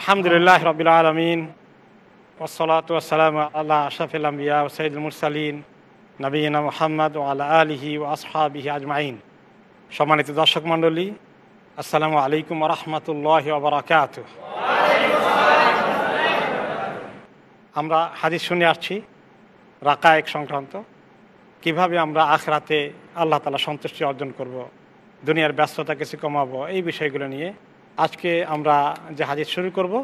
আলহামদুলিল্লাহ রবিল আলমিন ওসলাত ওসালাম আল্লাহ আশাফিল আম্বিয়া সঈদুল মুরসালিন নবীনা মোহাম্মদ ও আল্লাহ আলহি ও আসহাবিহি আজমাইন সম্মানিত দর্শক মণ্ডলী, আসসালামু আলাইকুম রহমতুল্লাহ ওবরাকাত আমরা হাদিস শুনে আসছি, রাকায়েক সংক্রান্ত। কীভাবে আমরা আখরাতে আল্লাহ তালা সন্তুষ্টি অর্জন করব। দুনিয়ার ব্যস্ততা কিছু কমাবো, এই বিষয়গুলো নিয়ে। আজকে আমরা যে হাদিস শুরু করব,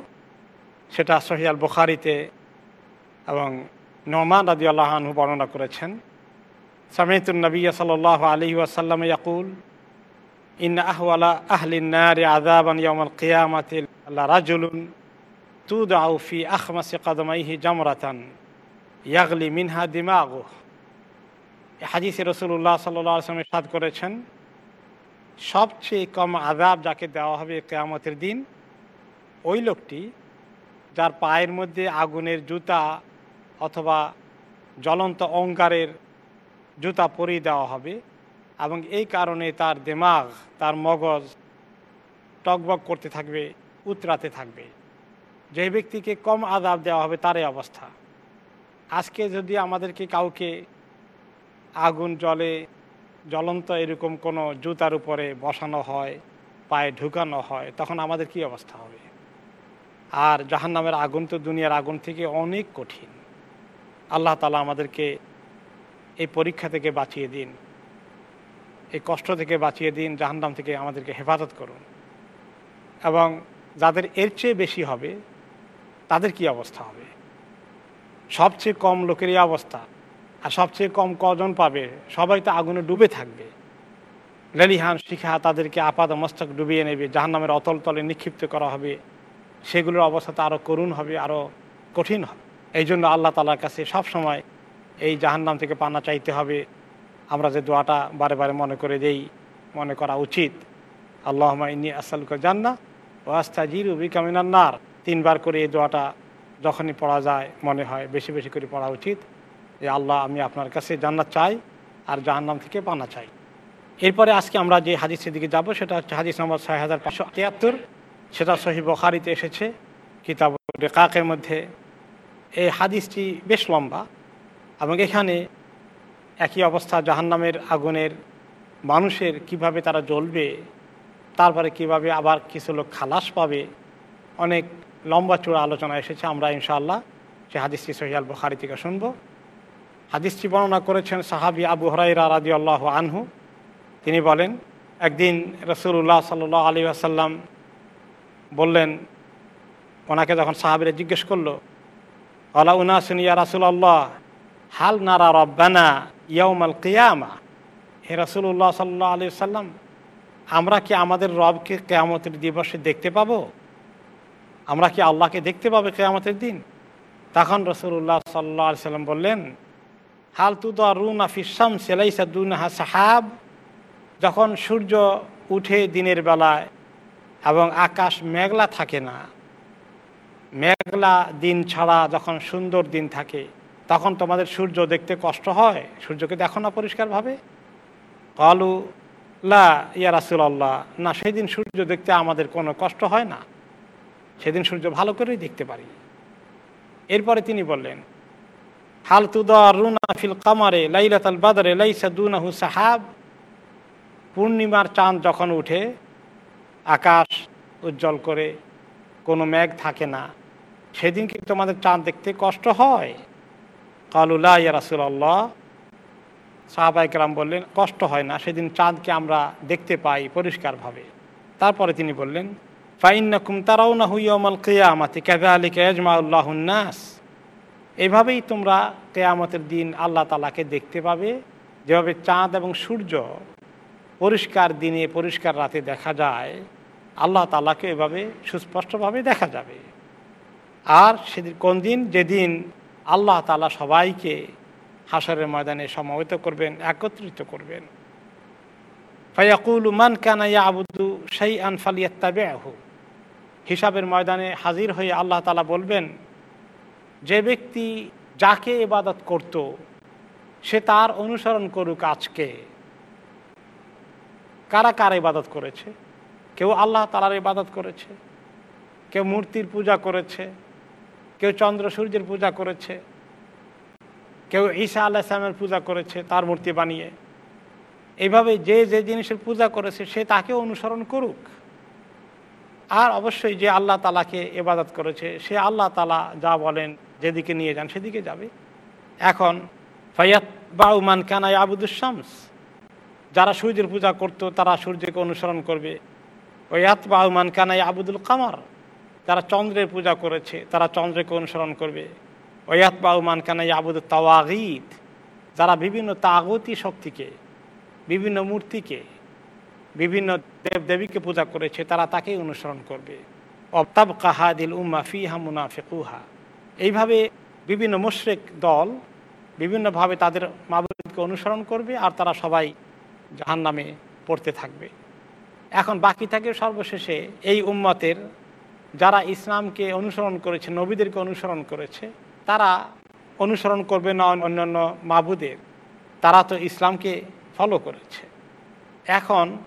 সেটা সহিয়াল বুখারিতে এবং নোমান রাজি আল্লাহানহু বর্ণনা করেছেন। সামিতুল নবী সাল আলী ওয়াসাল্লাম ইয়াকুল ইন আহওয়ালা আহলিনার আদাবান ইয়ামাল কিয়ামাতিল আল্লাহ রাজুলুন তুদ আউফি আখমাসি কদমাইহি জামরাতান ইয়াগলি মিনহা দিমাগু হাদিসে রসুল্লাহ সাল্লামের সাদ করেছেন সবচেয়ে কম আজাব যাকে দেওয়া হবে কেয়ামতের দিন, ওই লোকটি যার পায়ের মধ্যে আগুনের জুতা অথবা জ্বলন্ত অঙ্গারের জুতা পরিয়ে দেওয়া হবে এবং এই কারণে তার দেমাগ, তার মগজ টকবক করতে থাকবে, উতরাতে থাকবে। যে ব্যক্তিকে কম আদাব দেওয়া হবে তারই অবস্থা। আজকে যদি আমাদেরকে কাউকে আগুন জলে জ্বলন্ত এরকম কোনো জুতার উপরে বসানো হয়, পায়ে ঢুকানো হয়, তখন আমাদের কি অবস্থা হবে? আর জাহান্নামের আগুন তো দুনিয়ার আগুন থেকে অনেক কঠিন। আল্লাহ তালা আমাদেরকে এই পরীক্ষা থেকে বাঁচিয়ে দিন, এই কষ্ট থেকে বাঁচিয়ে দিন, জাহান্নাম থেকে আমাদেরকে হেফাজত করুন। এবং যাদের এর চেয়ে বেশি হবে, তাদের কি অবস্থা হবে? সবচেয়ে কম লোকেরই অবস্থা। আর সবচেয়ে কম কজন পাবে? সবাই তো আগুনে ডুবে থাকবে। লেলিহান শিখা তাদেরকে আপাদ মস্তক ডুবিয়ে নেবে, জাহান্নামের অতল তলে নিক্ষিপ্ত করা হবে। সেগুলোর অবস্থা তো আরও করুণ হবে আরও কঠিন হবে। এই জন্য আল্লাহ তালার কাছে সব সময় এই জাহান্নাম থেকে পানা চাইতে হবে। আমরা যে দোয়াটা বারে বারে মনে করে দেই, মনে করা উচিত। আল্লাহ ইনি আসালুকা জান্না ও আস্তা জিরু বিকামিনান্নার তিনবার করে এই দোয়াটা যখনই পড়া যায়, মনে হয় বেশি বেশি করে পড়া উচিত। যে আল্লাহ, আমি আপনার কাছে জান্নাত চাই আর জাহান্নাম থেকে পানা চাই। এরপরে আজকে আমরা যে হাদিসের দিকে যাব, সেটা হচ্ছে হাদিস নম্বর ছয় হাজার পাঁচশো তিয়াত্তর। সেটা সহি বখারিতে এসেছে কিতাব রেকাকের মধ্যে। এই হাদিসটি বেশ লম্বা এবং এখানে একই অবস্থা, জাহান্নামের আগুনের মানুষের কীভাবে তারা জ্বলবে, তারপরে কীভাবে আবার কিছু লোক খালাস পাবে, অনেক লম্বা চূড়া আলোচনা এসেছে। আমরা ইনশাআল্লাহ সে হাদিসটি সহিয়াল বখারি থেকে শুনব। হাদিসটি বর্ণনা করেছেন সাহাবি আবু হরাইরা রাজি আল্লাহ আনহু। তিনি বলেন, একদিন রসুল্লাহ সাল আলী আসাল্লাম বললেন, ওনাকে যখন সাহাবিরা জিজ্ঞেস করল, আলা উনা সুনিয়া রাসুল আল্লাহ হাল নারা রব্বানা ইয়াউমাল কিয়ামা? হে রসুল্লাহ সাল্লাহ আলী সাল্লাম আমরা কি আমাদের রবকে কেয়ামতের দিবসে দেখতে পাবো? আমরা কি আল্লাহকে দেখতে পাবো কেয়ামতের দিন? তখন রসুল্লাহ সাল্লাহ সাল্লাম বললেন সেলাইসা সাহাব, যখন সূর্য উঠে দিনের বেলায় এবং আকাশ মেঘলা থাকে না, মেঘলা দিন ছাড়া যখন সুন্দর দিন থাকে, তখন তোমাদের সূর্য দেখতে কষ্ট হয়? সূর্যকে দেখো না পরিষ্কারভাবে? কলু, লা, ইয়া রাসুল আল্লাহ না, সেদিন সূর্য দেখতে আমাদের কোনো কষ্ট হয় না? সেদিন সূর্য ভালো করেই দেখতে পারি। এরপরে তিনি বললেন হাল ফিল কামারে, লাইলাতাল বাদরে, লাইসা দুনাহু সাহাব। পূর্ণিমার চাঁদ যখন উঠে, আকাশ উজ্জ্বল করে, কোনো মেঘ থাকে না। সেদিন কি তোমাদের চাঁদ দেখতে কষ্ট হয়? কালুল্লাহ ইয়া রাসুল আল্লাহ সাহাবাইকরাম বললেন, কষ্ট হয় না, সেদিন চাঁদকে আমরা দেখতে পাই পরিষ্কারভাবে। তারপরে তিনি বললেন ফাইন্নাকুম তারাও না হুইয়মাল কেয়ামাতি কেদা আলী কেজমাউল্লাহন্নাস এভাবেই তোমরা কেয়ামতের দিন আল্লাহ তালাকে দেখতে পাবে। যেভাবে চাঁদ এবং সূর্য পরিষ্কার দিনে পরিষ্কার রাতে দেখা যায়, আল্লাহ তালাকে এভাবে সুস্পষ্টভাবে দেখা যাবে। আর সেদিন কোন দিন? যেদিন আল্লাহ তালা সবাইকে হাসরের ময়দানে সমবেত করবেন, একত্রিত করবেন। ফাইয়াকুল মান কানা আবুদু সেই আনফালিয়াত্তাবে হিসাবের ময়দানে হাজির হয়ে আল্লাহ তালা বলবেন যে ব্যক্তি যাকে ইবাদত করত, সে তার অনুসরণ করুক আজকে। কারা কার ইবাদত করেছে? কেউ আল্লাহ তালার ইবাদত করেছে, কেউ মূর্তির পূজা করেছে, কেউ চন্দ্র সূর্যের পূজা করেছে, কেউ ঈসা আল্লাহ ইসলামের পূজা করেছে তার মূর্তি বানিয়ে। এইভাবে যে যে জিনিসের পূজা করেছে, সে তাকে অনুসরণ করুক। আর অবশ্যই যে আল্লাহ তালাকে এবাদত করেছে, সে আল্লাহ তালা যা বলেন যেদিকে নিয়ে যান সেদিকে যাবে। এখন ফয়াত বাউমান কানাই আবুদুসামস যারা সূর্যের পূজা করত, তারা সূর্যকে অনুসরণ করবে। ওয়াত বাউমান কানাই আবুদুল কামার। যারা চন্দ্রের পূজা করেছে, তারা চন্দ্রকে অনুসরণ করবে। ওয়াত বাউমান কানাই আবুদ তাওয়াগিদ যারা বিভিন্ন তাগতি শক্তিকে, বিভিন্ন মূর্তিকে, বিভিন্ন দেব দেবীকে পূজা করেছে, তারা তাকেই অনুসরণ করবে। অবতাব কাহাদিল উম্মা ফিহা মুনাফে মুনাফিকুহা। এইভাবে বিভিন্ন মুশরেক দল বিভিন্নভাবে তাদের মাবুদকে অনুসরণ করবে আর তারা সবাই জাহান নামে পড়তে থাকবে। এখন বাকি থাকে সর্বশেষে এই উম্মতের যারা ইসলামকে অনুসরণ করেছে, নবীদেরকে অনুসরণ করেছে, তারা অনুসরণ করবে না অন্যান্য মাবুদের। তারা তো ইসলামকে ফলো করেছে। এখন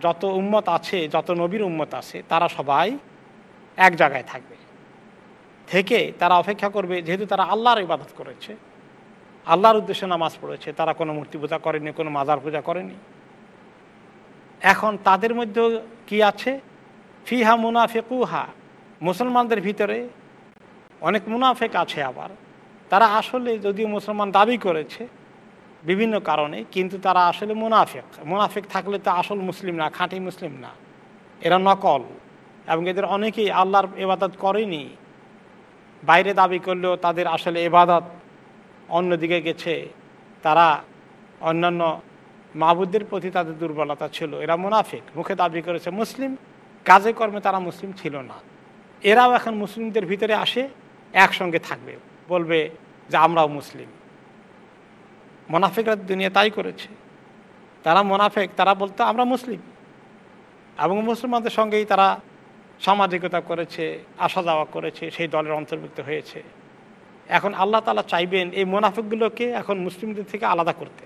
যত উম্মত আছে, যত নবীর উম্মত আছে, তারা সবাই এক জায়গায় থাকবে। থেকে তারা অপেক্ষা করবে, যেহেতু তারা আল্লাহর ইবাদত করেছে। আল্লাহর উদ্দেশ্যে নামাজ পড়েছে, তারা কোনো মূর্তি পূজা করেনি, কোনো মাজার পূজা করেনি। এখন তাদের মধ্যে কি আছে? ফিহা মুনাফেকুহা। মুসলমানদের ভিতরে অনেক মুনাফেক আছে আবার। তারা আসলে যদিও মুসলমান দাবি করেছে বিভিন্ন কারণে, কিন্তু তারা আসলে মুনাফেক। মুনাফেক থাকলে তো আসল মুসলিম না, খাঁটি মুসলিম না। এরা নকল। এবং এদের অনেকেই আল্লাহর এবাদত করেনি। বাইরে দাবি করলেও তাদের আসলে এবাদত অন্যদিকে গেছে। তারা অন্যান্য মাহবুদের প্রতি তাদের দুর্বলতা ছিল। এরা মুনাফিক। মুখে দাবি করেছে মুসলিম। কাজে কর্মে তারা মুসলিম ছিল না। এরাও এখন মুসলিমদের ভিতরে আসে, একসঙ্গে থাকবে। বলবে যে আমরাও মুসলিম। মোনাফেকরা দুনিয়া তাই করেছে। তারা মোনাফেক। তারা বলতো, আমরা মুসলিম। এবং মুসলমানদের সঙ্গেই তারা সামাজিকতা করেছে, আসা যাওয়া করেছে, সেই দলের অন্তর্ভুক্ত হয়েছে। এখন আল্লাহ তালা চাইবেন এই মোনাফিকগুলোকে এখন মুসলিমদের থেকে আলাদা করতে।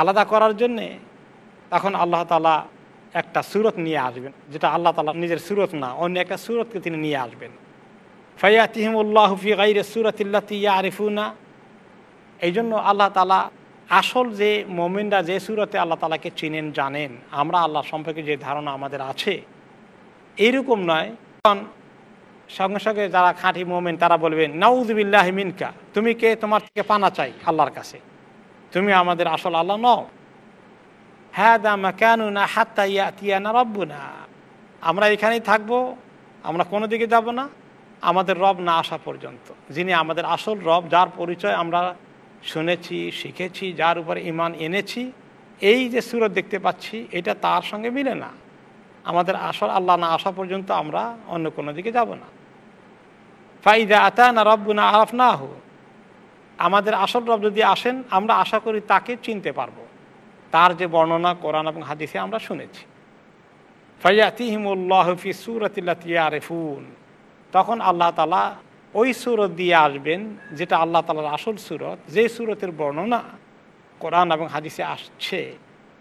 আলাদা করার জন্যে তখন আল্লাহ তালা একটা সুরত নিয়ে আসবেন, যেটা আল্লাহ তালা নিজের সুরত না, অন্য একটা সুরতকে তিনি নিয়ে আসবেন। ফয়াতিহিম উল্লাহফি গাইরে সুরতিল্লাতি আরিফুনা এই জন্য আল্লাহ তালা আসল যে মোমেনরা যে সুরতে আল্লাহ তালাকে চিনেন, জানেন, আমরা আল্লাহ সম্পর্কে যে ধারণা আমাদের আছে এইরকম নয়। কারণ সঙ্গে সঙ্গে যারা খাঁটি মোমেন, তারা বলবেন নাউজবিল্লাহ মিনকা। তুমি কে? তোমার থেকে পানা চাই আল্লাহর কাছে। তুমি আমাদের আসল আল্লাহ নও। হ্যাঁ দামা কেন না হাত্তা ইয়া তিয়া না রব্বু না আমরা এখানেই থাকব, আমরা কোনো দিকে যাব না। আমাদের রব না আসা পর্যন্ত। যিনি আমাদের আসল রব, যার পরিচয় আমরা শুনেছি, শিখেছি, যার উপর ইমান এনেছি, এই যে সুরত দেখতে পাচ্ছি, এটা তার সঙ্গে মিলে না। আমাদের আসল আল্লাহ না আসা পর্যন্ত আমরা অন্য কোনো দিকে যাব না। ফাইদা আতা না রব্বু না আরফ না হো আমাদের আসল রব যদি আসেন, আমরা আশা করি তাকে চিনতে পারব। তার যে বর্ণনা কোরআন এবং হাদিসে আমরা শুনেছি। ফাইয়াতিহিমুল্লাহফি সুরতিল্লাতিয়ারেফুন তখন আল্লাহ তালা ওই সুরত দিয়ে আসবেন, যেটা আল্লাহ তালার আসল সুরত যে সুরতের বর্ণনা কোরআন এবং হাদিসে আসছে,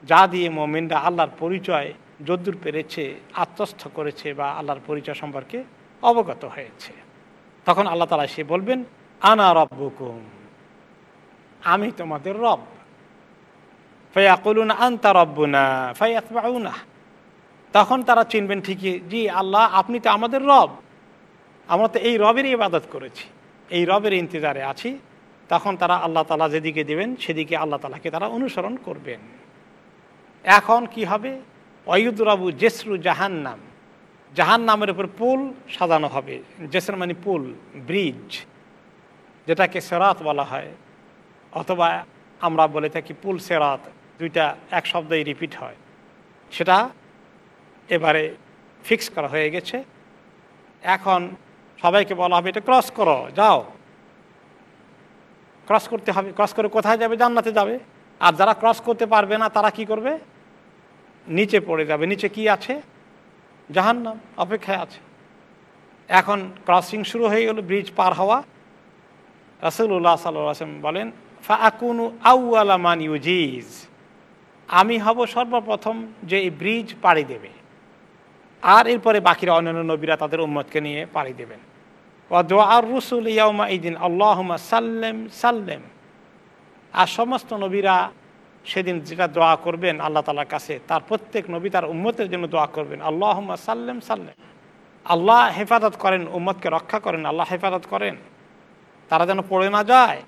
যা দিয়ে মোমিনরা আল্লাহর পরিচয় যদ্দূর পেরেছে, আত্মস্থ করেছে বা আল্লাহর পরিচয় সম্পর্কে অবগত হয়েছে। তখন আল্লাহ তালা সে বলবেন, আনা রব্বুকুম, আমি তোমাদের রব। ফয়াকুলুন আন্তা রব্বুনা ফয়াতবাউনা। তখন তারা চিনবেন ঠিকই, জি আল্লাহ, আপনি তো আমাদের রব। আমরা তো এই রবেরই ইবাদত করেছি, এই রবের ইন্তজারে আছি। তখন তারা আল্লাহ তালা যেদিকে দেবেন, সেদিকে আল্লাহ তালাকে তারা অনুসরণ করবেন। এখন কি হবে? অয়ুদরাবু জেসরু জাহান্নাম। জাহান নামের উপর পুল সাজানো হবে। জেসর মানে পুল, ব্রিজ, যেটাকে সেরাত বলা হয়। অথবা আমরা বলে থাকি পুল সেরাত, দুইটা এক শব্দই রিপিট হয়। সেটা এবারে ফিক্স করা হয়ে গেছে। এখন সবাইকে বলা হবে এটা ক্রস করো, যাও। ক্রস করতে হবে ক্রস করে কোথায় যাবে? জান্নাতে যাবে। আর যারা ক্রস করতে পারবে না, তারা কি করবে? নিচে পড়ে যাবে। নিচে কি আছে? জাহান্নাম, অপেক্ষায় আছে। এখন ক্রসিং শুরু হয়ে গেল ব্রিজ পার হওয়া। রাসুল্লাহ সাল্লাম বলেন ফাকুনু আউআলামান ইউজিজ। আমি হব সর্বপ্রথম যে এই ব্রিজ পাড়ি দেবে। আর এরপরে বাকিরা অন্যান্য নবীরা তাদের উম্মতকে নিয়ে পাড়ি দেবেন। আর রসুল ইয়াউমা দিন আল্লাহমা সাল্লেম সাল্লেম। আর সমস্ত নবীরা সেদিন যেটা দোয়া করবেন, আল্লাহ তালার কাছে, তার প্রত্যেক নবী তার উম্মতের জন্য দোয়া করবেন। আল্লাহমা সাল্লেম সাল্লেম। আল্লাহ হেফাজত করেন, উম্মতকে রক্ষা করেন, আল্লাহ হেফাজত করেন। তারা যেন পড়ে না যায়।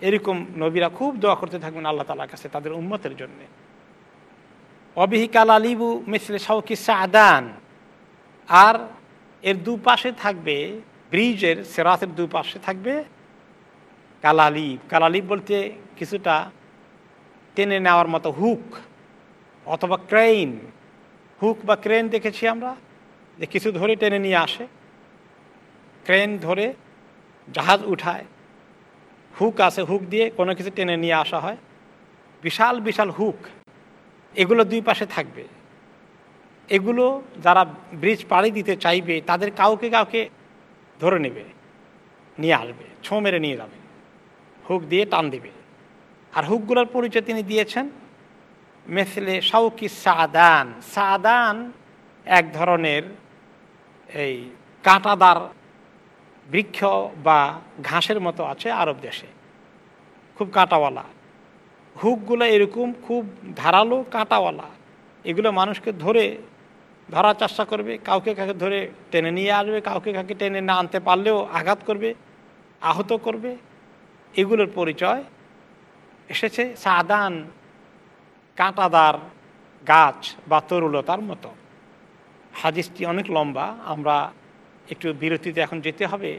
এরকম নবীরা খুব দোয়া করতে থাকবেন আল্লাহ তালার কাছে, তাদের উম্মতের জন্যে। অবিহিকাল আলিবু মিসলে সাউকি সাদান। আর এর দুপাশে থাকবে, ব্রিজের, সেরাতের দুপাশে থাকবে কালালিব। কালালিব বলতে কিছুটা টেনে নেওয়ার মতো হুক অথবা ক্রেইন। হুক বা ক্রেন দেখেছি আমরা, যে কিছু ধরে টেনে নিয়ে আসে। ক্রেন ধরে জাহাজ উঠায়। হুক আছে, হুক দিয়ে কোনো কিছু টেনে নিয়ে আসা হয়। বিশাল বিশাল হুক। এগুলো দুই পাশে থাকবে। এগুলো যারা ব্রিজ পাড়ি দিতে চাইবে, তাদের কাউকে কাউকে ধরে নেবে, নিয়ে আসবে, ছো মেরে নিয়ে যাবে। হুক দিয়ে টান দিবে। আর হুকগুলোর পরিচয় তিনি দিয়েছেন মেসলে শাউকি সাদান। সাদান এক ধরনের এই কাঁটাদার বৃক্ষ বা ঘাসের মতো আছে আরব দেশে। খুব কাঁটাওয়ালা। হুকগুলো এরকম খুব ধারালো কাঁটাওয়ালা। এগুলো মানুষকে ধরে ধরার চেষ্টা করবে, কাউকে কাকে ধরে টেনে নিয়ে আসবে, কাউকে কাকে টেনে না আনতে পারলেও আঘাত করবে, আহত করবে। এগুলোর পরিচয় এসেছে সাদান কাঁটাদার গাছ বা তরুলতার মতো। হাদিসটি অনেক লম্বা, আমরা একটু বিরতিতে এখন যেতে হবে।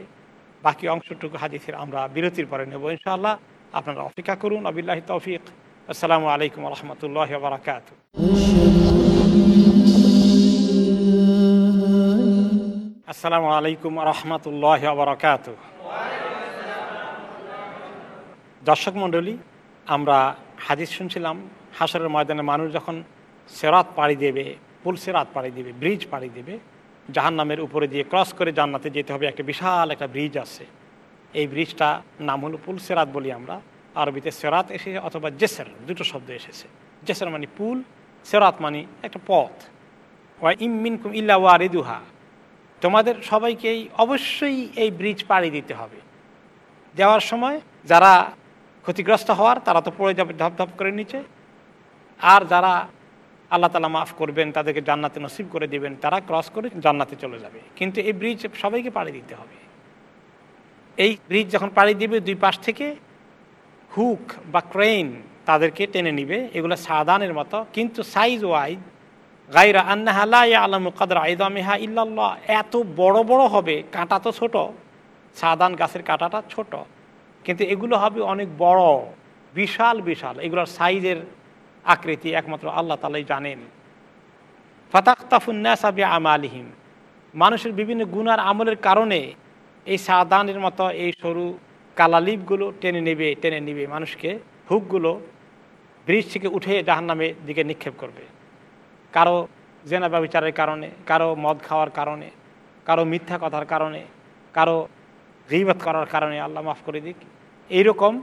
বাকি অংশটুকু হাদিসের আমরা বিরতির পরে নেব। ইনশাআল্লাহ আপনারা অপেক্ষা করুন। আবিল্লাহ তৌফিক। আসসালামু আলাইকুম রহমতুল্লাহ বারাকাত আসসালামু আলাইকুম রহমতুল্লাহ বারাকাত দর্শক মণ্ডলী আমরা হাদিস শুনছিলাম হাসরের ময়দানে মানুষ যখন সেরাত পাড়ি দেবে পুল সেরাত পাড়ি দেবে ব্রিজ পাড়ি দেবে জাহান নামের উপরে দিয়ে ক্রস করে জান্নাতে যেতে হবে, একটা বিশাল একটা ব্রিজ আছে। এই ব্রিজটা নাম হলো পুল সেরাত বলি আমরা। আরবিতে সেরাত এসেছে অথবা জেসের, দুটো শব্দ এসেছে। জেসের মানে পুল সেরাত মানে একটা পথ। ওয়া ইমিনকুম ইল্লা ওয়ারিদুহা। তোমাদের সবাইকেই অবশ্যই এই ব্রিজ পাড়ি দিতে হবে। দেওয়ার সময় যারা ক্ষতিগ্রস্ত হওয়ার, তারা তো পড়ে যাবে ধপ ধপ করে নিচে। আর যারা আল্লাহ তালা মাফ করবেন, তাদেরকে জান্নাতে নসিব করে দিবেন, তারা ক্রস করে জান্নাতে চলে যাবে। কিন্তু এই ব্রিজ সবাইকে পাড়ি দিতে হবে। এই ব্রিজ যখন পাড়ি দিবে, দুই পাশ থেকে হুক বা ক্রেন তাদেরকে টেনে নিবে। এগুলো সাদানের মতো, কিন্তু সাইজ ওয়াইজ গাইরা আন্নাহালা আলম কাদর আইদামেহা ইল্লাল্লাহ। এত বড় বড় হবে, কাঁটা তো ছোট। সাদান গাছের কাঁটাটা ছোট। কিন্তু এগুলো হবে অনেক বড়, বিশাল বিশাল। এগুলোর সাইজের আকৃতি একমাত্র আল্লাহ তালাই জানেন। ফাতাক্তাফুন্নাসাবি আমালিহিম মানুষের বিভিন্ন গুনার আমলের কারণে এই সাদানের মতো এই সরু কালালিপগুলো টেনে নেবে টেনে নেবে মানুষকে হুকগুলো ব্রিজ থেকে উঠে জাহান নামে দিকে নিক্ষেপ করবে। কারও জেনা ব্যবচারের কারণে, কারও মদ খাওয়ার কারণে, কারও মিথ্যা কথার কারণে, কারও রিবত করার কারণে আল্লাহ মাফ করে দিক। এইরকম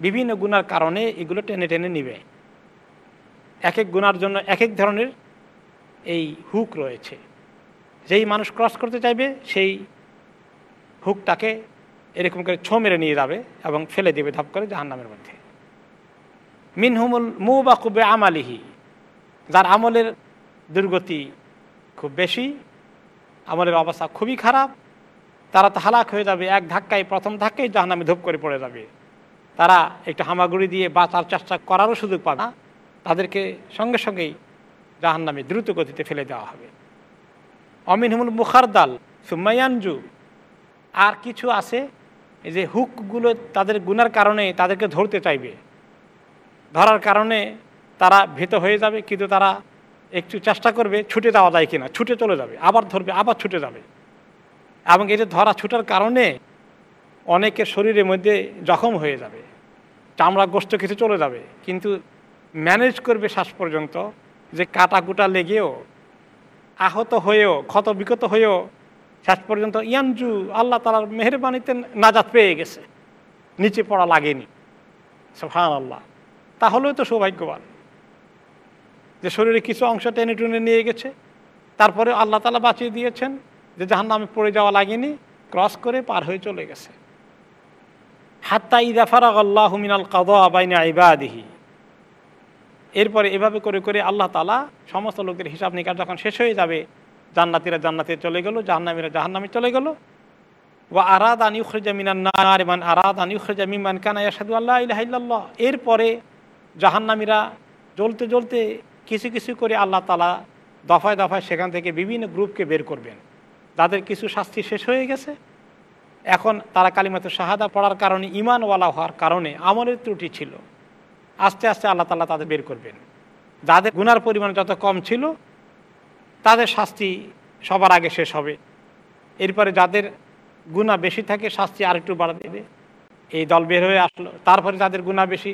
বিভিন্ন গুনার কারণে এগুলো টেনে টেনে নিবে। এক এক গুনার জন্য এক এক ধরনের এই হুক রয়েছে। যেই মানুষ ক্রস করতে চাইবে, সেই হুকটাকে এরকম করে ছো মেরে নিয়ে যাবে এবং ফেলে দেবে ধাপ করে জাহান্নামের মধ্যে। মিনহুমুল মু বা কুবে আমালিহি যার আমলের দুর্গতি খুব বেশি, আমলের অবস্থা খুবই খারাপ তারা তো হালাক হয়ে যাবে, এক ধাক্কায়, প্রথম ধাক্কায় জাহান্নামে ধূপ করে পড়ে যাবে। তারা একটু হামাগুড়ি দিয়ে বাঁচার চেষ্টা করারও সুযোগ পাবে না। তাদেরকে সঙ্গে সঙ্গেই জাহান নামে দ্রুত গতিতে ফেলে দেওয়া হবে। অমিন হুমুল মুখারদাল, সুমাইয়ানজু, আর কিছু আছে যে হুকগুলো তাদের গুনার কারণে তাদেরকে ধরতে চাইবে। ধরার কারণে তারা ভীত হয়ে যাবে, কিন্তু তারা একটু চেষ্টা করবে, ছুটে যাওয়া যায় কিনা, ছুটে চলে যাবে, আবার ধরবে, আবার ছুটে যাবে। এবং যে ধরা ছুটার কারণে অনেকের শরীরের মধ্যে জখম হয়ে যাবে, চামড়া গোস্ত কিছু চলে যাবে, কিন্তু ম্যানেজ করবে শ্বাস পর্যন্ত যে কাটা কুটা লেগেও, আহত হয়েও ক্ষত বিকত হয়েও শেষ পর্যন্ত, ইয়ানজু, আল্লাহ তালার মেহরবানিতে নাজাত পেয়ে গেছে, নিচে পড়া লাগেনি। সোহান আল্লাহ তাহলেও তো সৌভাগ্যবান যে শরীরে কিছু অংশ টেনে টুনে নিয়ে গেছে তারপরে আল্লাহ তালা বাঁচিয়ে দিয়েছেন। যে জাহান নামে পড়ে যাওয়া লাগেনি, ক্রস করে পার হয়ে চলে গেছে। হাত্তা ইদাফারাগ আল্লাহ মিনাল কাদা বাইনা ইবাদিহি। এরপরে এভাবে করে করে আল্লাহ তালা সমস্ত লোকের হিসাব নিকাশ যখন শেষ হয়ে যাবে, জান্নাতিরা জান্নাতে চলে গেল, জাহান্নামীরা জাহান্নামে চলে গেল। ও আরাদ আন ইউখরেজা মিনান মান আরাদ আন ইউখরেজা মিমান কানা ইয়াসাদু আল্লাহ ইলাহিল্লাহ এরপরে জাহান্নামীরা জ্বলতে জ্বলতে কিছু কিছু করে আল্লাহ তালা দফায় দফায় সেখান থেকে বিভিন্ন গ্রুপকে বের করবেন। তাদের কিছু শাস্তি শেষ হয়ে গেছে। এখন তারা কালিমাতে শাহাদা পড়ার কারণে ইমানওয়ালা হওয়ার কারণে আমলের ত্রুটি ছিল। আস্তে আস্তে আল্লাহ তালা তাদের বের করবেন। যাদের গুনার পরিমাণ যত কম ছিল, তাদের শাস্তি সবার আগে শেষ হবে। এরপরে যাদের গুণা বেশি থাকে, শাস্তি আরেকটু বাড়া দেবে এই দল বের হয়ে আসলো। তারপরে যাদের গুণা বেশি,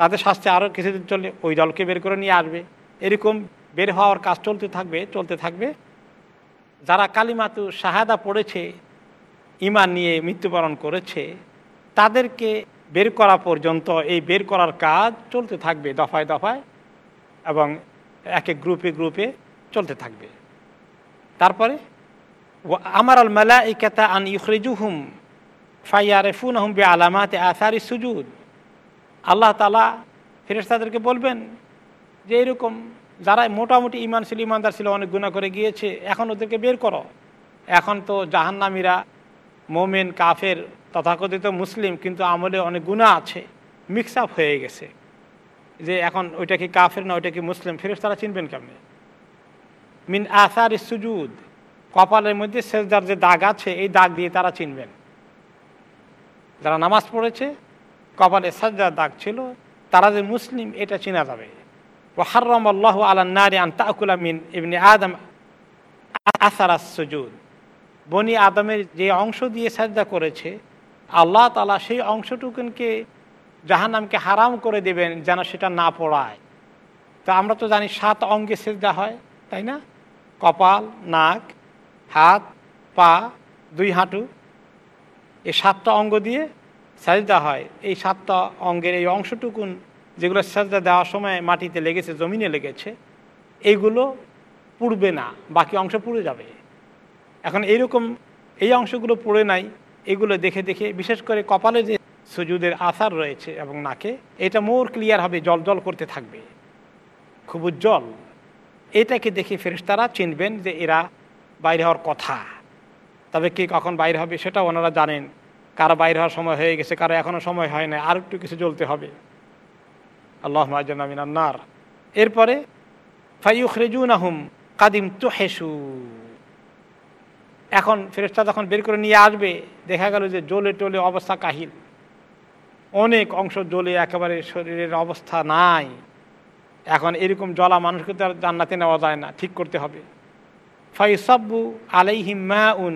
তাদের শাস্তি আরও কিছুদিন চলে ওই দলকে বের করে নিয়ে আসবে। এরকম বের হওয়ার কাজ চলতে থাকবে চলতে থাকবে। যারা কালিমাতু শাহাদা পড়েছে ইমান নিয়ে মৃত্যুবরণ করেছে, তাদেরকে বের করা পর্যন্ত এই বের করার কাজ চলতে থাকবে দফায় দফায় এবং এক গ্রুপে গ্রুপে চলতে থাকবে। তারপরে আমার আল মালা ইকাতা আন ইখরিজুহুম ফাইয়ারেফুন বে আলামাতে আসারি সুজুদ। আল্লাহ তালা ফেরেস্তাদেরকে বলবেন যে, এরকম যারা মোটামুটি ইমান ছিল ইমানদার ছিল, অনেক গুণা করে গিয়েছে, এখন ওদেরকে বের করো। এখন তো জাহান্নামীরা মোমেন, কাফের, তথাকথিত মুসলিম, কিন্তু আমলে অনেক গুণা আছে। মিক্স আপ হয়ে গেছে। যে এখন ওইটা কি কাফের না ওইটা কি মুসলিম? ফেরেস তারা চিনবেন কেমনি? মিন আসার সুজুদ, কপালের মধ্যে শেষদার যে দাগ আছে, এই দাগ দিয়ে তারা চিনবেন। যারা নামাজ পড়েছে, কপালে সাজদার দাগ ছিল, তারা যে মুসলিম, এটা চেনা যাবে। ও হার্রম আল্লাহ আল্লাহ নারি আন তাকুলা মিন ইবনে আদম আসারাস সুজুদ বনি আদমের যে অংশ দিয়ে সাজদা করেছে, আল্লাহ তালা সেই অংশটুকুনকে জাহান্নামকে হারাম করে দেবেন যেন সেটা না পড়ায়। তা আমরা তো জানি সাত অঙ্গে সেজদা হয়, তাই না? কপাল, নাক, হাত, পা, দুই হাঁটু, এই সাতটা অঙ্গ দিয়ে সাজদা হয়। এই সাতটা অঙ্গের এই অংশটুকুন যেগুলো সাজদা দেওয়ার সময় মাটিতে লেগেছে, জমিনে লেগেছে এইগুলো পুড়বে না, বাকি অংশ পুড়ে যাবে। এখন এইরকম এই অংশগুলো পুড়ে নাই, এগুলো দেখে দেখে, বিশেষ করে কপালে যে সুজুদের আসার রয়েছে এবং নাকে, এটা মোর ক্লিয়ার হবে, জল জল করতে থাকবে। খুব উজ্জ্বল। এটাকে দেখে ফেরেশতারা চিনবেন যে এরা বাইরে হওয়ার কথা। তবে কে কখন বাইরে হবে সেটা ওনারা জানেন। কারও বাইরে হওয়ার সময় হয়ে গেছে, কারও এখনও সময় হয় না আর একটু কিছু জ্বলতে হবে। আল্লাহ আমিনান্নার এরপরে ফাইউখ রেজুন আহম কাদিম হেসু এখন ফেরেস্তা যখন বের করে নিয়ে আসবে, দেখা গেল যে জ্বলে টলে অবস্থা কাহিল। অনেক অংশ জ্বলে একেবারে শরীরের অবস্থা নাই। এখন এরকম জলা মানুষকে তো আর জান্নাতে নেওয়া যায় না, ঠিক করতে হবে। ফাইসাব্বু আলাইহিম মা উন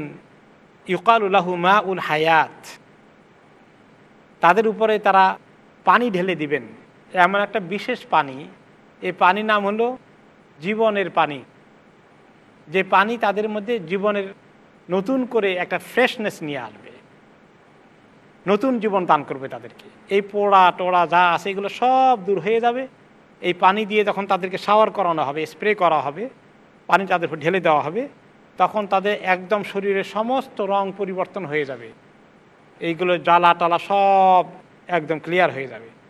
ইউকালুল্লাহু মা উল হায়াত। তাদের উপরে তারা পানি ঢেলে দিবেন। এমন একটা বিশেষ পানি। এই পানি নাম হলো জীবনের পানি। যে পানি তাদের মধ্যে জীবনের নতুন করে একটা ফ্রেশনেস নিয়ে আসবে। নতুন জীবন দান করবে তাদেরকে। এই পোড়া, টোড়া যা আছে এগুলো সব দূর হয়ে যাবে। এই পানি দিয়ে যখন তাদেরকে শাওয়ার করানো হবে স্প্রে করা হবে, পানি তাদের ঢেলে দেওয়া হবে, তখন তাদের একদম শরীরের সমস্ত রং পরিবর্তন হয়ে যাবে। এইগুলো জ্বালা টালা সব একদম ক্লিয়ার হয়ে যাবে।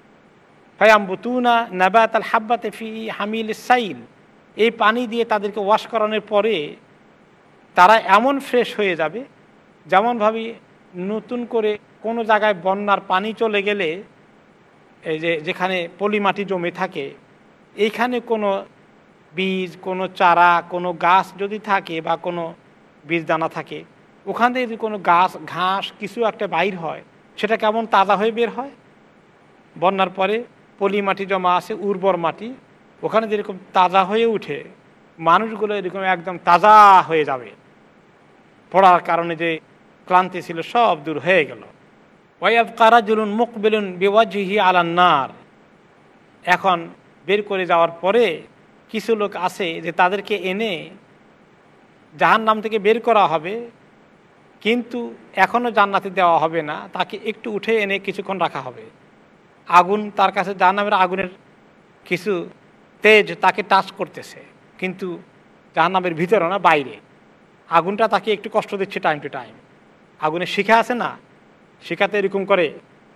ফায়াম্বুতুনা নাবাত আল হাব্বাতে ফি হামিল সাইল। এই পানি দিয়ে তাদেরকে ওয়াশ করানোর পরে তারা এমন ফ্রেশ হয়ে যাবে, যেমনভাবে নতুন করে কোনো জায়গায় বন্যার পানি চলে গেলে, এই যে যেখানে পলি মাটি জমে থাকে, এইখানে কোনো বীজ, কোনো চারা, কোনো গাছ যদি থাকে বা কোনো বীজ দানা থাকে, ওখান থেকে যদি কোনো গাছ, ঘাস কিছু একটা বাইর হয়, সেটা কেমন তাজা হয়ে বের হয়? বন্যার পরে পলি মাটি জমা আছে, উর্বর মাটি, ওখানে যেরকম তাজা হয়ে উঠে, মানুষগুলো এরকম একদম তাজা হয়ে যাবে। পড়ার কারণে যে ক্লান্তি ছিল, সব দূর হয়ে গেল। কারাজুলুন মুখ বেলুন বেওয়াজিহি আলান্নার এখন বের করে যাওয়ার পরে কিছু লোক আছে যে তাদেরকে এনে জাহান নাম থেকে বের করা হবে, কিন্তু এখনও জান্নাতে দেওয়া হবে না, তাকে একটু উঠে এনে কিছুক্ষণ রাখা হবে। আগুন, তার কাছে জাহান নামের আগুনের কিছু তেজ তাকে টাচ করতেছে। কিন্তু জাহান্নামের ভিতরে না, বাইরে। আগুনটা তাকে একটু কষ্ট দিচ্ছে টাইম টু টাইম আগুনের শিখা আছে না? শিখাতে এরকম করে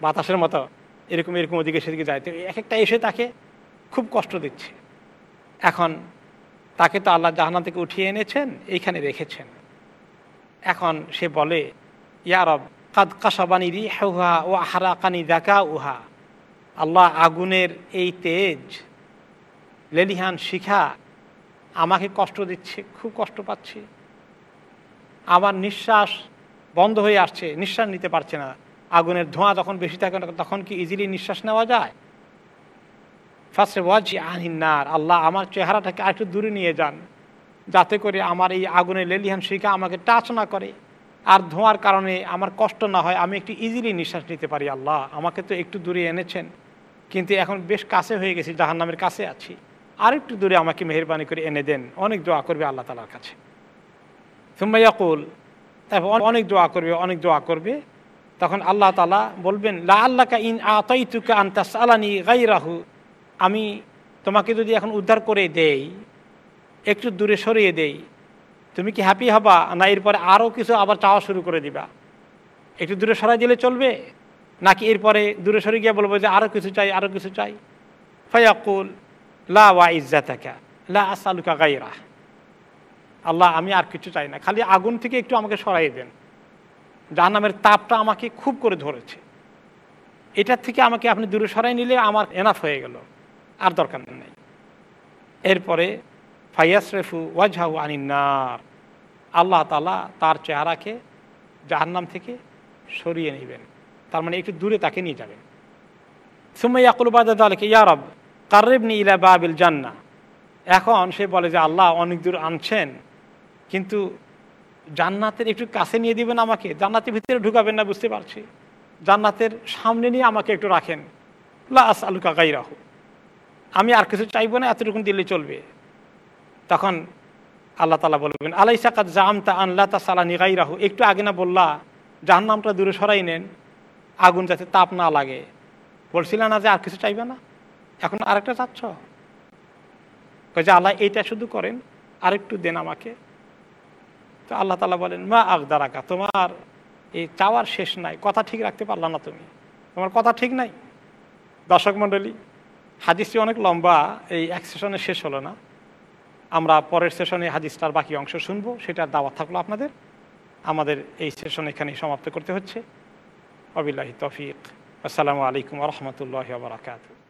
বাতাসের মতো এরকম এরকম ওদিকে সেদিকে যায়। এক একটা এসে তাকে খুব কষ্ট দিচ্ছে। এখন তাকে তো আল্লাহ জাহান্নাম থেকে উঠিয়ে এনেছেন, এইখানে রেখেছেন। এখন সে বলে ইয়ারব কাদ কাসাবানি রি হা ও আহারা কানি দেখা উহা আল্লাহ আগুনের এই তেজ, লেলিহান শিখা আমাকে কষ্ট দিচ্ছে, খুব কষ্ট পাচ্ছি। আমার নিঃশ্বাস বন্ধ হয়ে আসছে, নিঃশ্বাস নিতে পারছে না। আগুনের ধোঁয়া যখন বেশি থাকে, তখন কি ইজিলি নিঃশ্বাস নেওয়া যায়? ফার্স্টে ওয়াজ আনহিনার আল্লাহ আমার চেহারাটাকে আরেকটু দূরে নিয়ে যান, যাতে করে আমার এই আগুনের লেলিহান শিখা আমাকে টাচ না করে। আর ধোঁয়ার কারণে আমার কষ্ট না হয়, আমি একটু ইজিলি নিঃশ্বাস নিতে পারি, আল্লাহ। আমাকে তো একটু দূরে এনেছেন। কিন্তু এখন বেশ কাছে হয়ে গেছি, জাহান্নামের কাছে আছি। আর একটু দূরে আমাকে মেহরবানি করে এনে দেন। অনেক দোয়া করবে আল্লাহ তালার কাছে। সুম্মাইয়াকুল তারপর অনেক দোয়া করবে, অনেক দোয়া করবে। তখন আল্লাহ তালা বলবেন লা আল্লাহকা ইন আতাইতুকা আন্তাস আলানি গাইরাহু আমি তোমাকে যদি এখন উদ্ধার করে দেই, একটু দূরে সরিয়ে দেই, তুমি কি হ্যাপি হবা? না, এরপরে আরও কিছু আবার চাওয়া শুরু করে দিবা। একটু দূরে সরাই দিলে চলবে? নাকি এরপরে দূরে সরে গিয়ে বলব যে আরও কিছু চাই আরও কিছু চাই? ফয়াকুল, লা ওয়া ইজ্জাতাকা লা আসালুকা গাইরা আল্লাহ, আমি আর কিছু চাই না। খালি আগুন থেকে একটু আমাকে সরাই দেন। জাহান্নামের তাপটা আমাকে খুব করে ধরেছে। এটার থেকে আমাকে আপনি দূরে সরাই নিলে আমার এনাফ হয়ে গেল। আর দরকার নেই। এরপরে ফাইয়াসরেফু ওয়াজহাউ আনিন্নার। আল্লাহ তালা তার চেহারাকে জাহান্নাম থেকে সরিয়ে নেবেন। তার মানে একটু দূরে তাকে নিয়ে যাবেন সুমাইয়া কুলবাদ আলকে ইয়ারব ইলা বাবিল জান্না এখন সে বলে যে, আল্লাহ অনেক দূর আনছেন, কিন্তু জান্নাতের একটু কাছে নিয়ে দিবেন আমাকে, জান্নাতের ভিতরে ঢুকাবেন না, বুঝতে পারছি। জান্নাতের সামনে নিয়ে আমাকে একটু রাখেন। লাস আলু কাকাই রাহু আমি আর কিছু চাইব না, এতটুকুন দিলে চলবে। তখন আল্লাহ তালা বলবেন আলাই সাকাত জামতা আনলা তা সালা নিগাই রাহু একটু আগে না বললা, জাহান্নামটা দূরে সরাই নেন। আগুন যাতে তাপ না লাগে। বলছিল না যে আর কিছু চাইবে না। এখন আরেকটা চাচ্ছ যে আল্লাহ এইটা শুধু করেন, আরেকটু দেন আমাকে। তো আল্লাহ তালা বলেন, মা আগদারাকা তোমার এই চাওয়ার শেষ নাই। কথা ঠিক রাখতে পারলা না তুমি। তোমার কথা ঠিক নাই? দর্শক মণ্ডলী, হাদিসটি অনেক লম্বা, এই এক সেশনে শেষ হলো না। আমরা পরের সেশনে হাদিসটার বাকি অংশ শুনব, সেটার দাওয়াত থাকল আপনাদের। আমাদের এই সেশন এখানেই সমাপ্ত করতে হচ্ছে। অবিল্লাহি তফিক আসসালামু আলাইকুম রহমতুল্লাহ বারাকাতু